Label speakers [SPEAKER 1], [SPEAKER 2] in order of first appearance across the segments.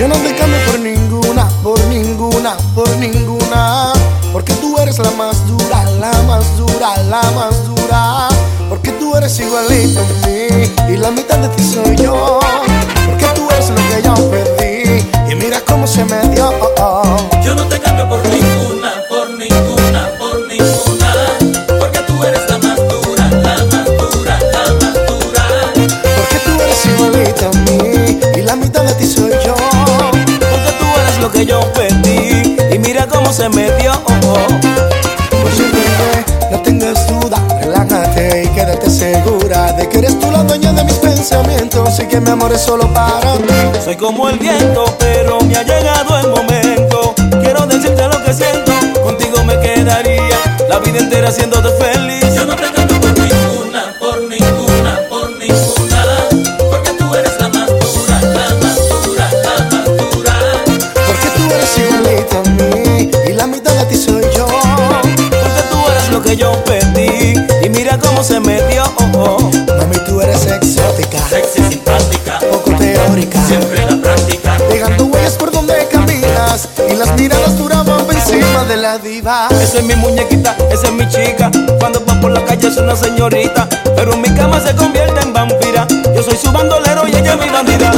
[SPEAKER 1] Yo
[SPEAKER 2] no te cambio por ninguna, por ninguna, por ninguna. Porque tú eres la más dura, la más dura, la más dura.
[SPEAKER 1] Porque tú eres igualito a mí y la mitad de ti soy yo.
[SPEAKER 3] Porque que yo pedí y mira cómo se me dio.
[SPEAKER 1] Oye, bebé, no tengas duda, relájate y quédate segura de que eres tú la dueña de mis pensamientos y que mi amor es solo para ti.
[SPEAKER 3] Soy como el viento, pero me ha llegado el momento. Quiero decirte lo que siento, contigo me quedaría la vida entera haciéndote feliz. Que yo pedí y mira cómo se me dio.
[SPEAKER 1] Mami, tú eres exótica,
[SPEAKER 2] Sexy, simpática,
[SPEAKER 1] poco teórica.
[SPEAKER 2] siempre en la práctica.
[SPEAKER 1] Dejando huellas por donde caminas y las miradas duraban por encima de la diva.
[SPEAKER 3] Esa es mi muñequita, esa es mi chica. Cuando va por la calle es una señorita, pero en mi cama se convierte en vampira. Yo soy su bandolero y ella es mi bandida.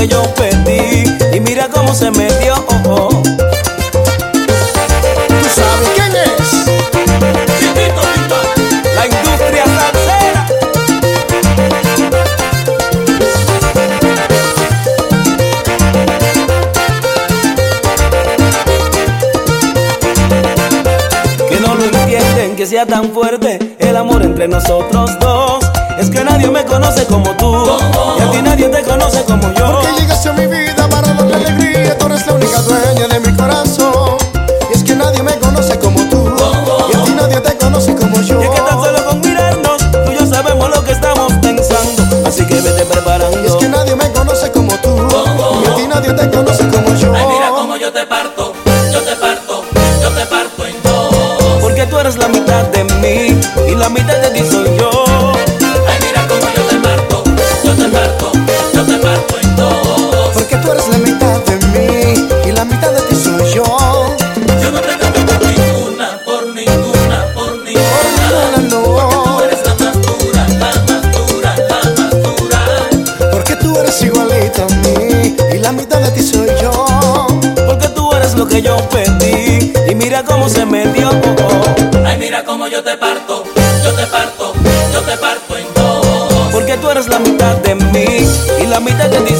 [SPEAKER 3] Que yo pedí y mira cómo se me dio.
[SPEAKER 1] ¿Tú sabes quién es?
[SPEAKER 2] Chiquito, chiquito.
[SPEAKER 3] La industria salsera. Que no lo entienden, que sea tan fuerte el amor entre nosotros dos. Es que nadie me conoce como tú y a ti nadie te conoce como yo.
[SPEAKER 1] Porque llegaste a mi vida para darle alegría. Tú eres la única dueña de mi corazón. Y es que nadie me conoce como tú. Y a ti nadie te conoce como yo.
[SPEAKER 3] Y es que tan solo con mirarnos, tú y yo sabemos lo que estamos pensando. Así que vete preparando.
[SPEAKER 1] Y es que nadie me conoce como tú. Y a ti nadie te conoce como yo.
[SPEAKER 2] Ay, mira cómo yo te parto, yo te parto, yo te parto en dos.
[SPEAKER 3] Porque tú eres la mitad de mí y la mitad de que yo pedí y mira cómo se me dio.
[SPEAKER 2] Ay, mira cómo yo te parto, yo te parto, yo te parto en dos.
[SPEAKER 3] Porque tú eres la mitad de mí y la mitad de ti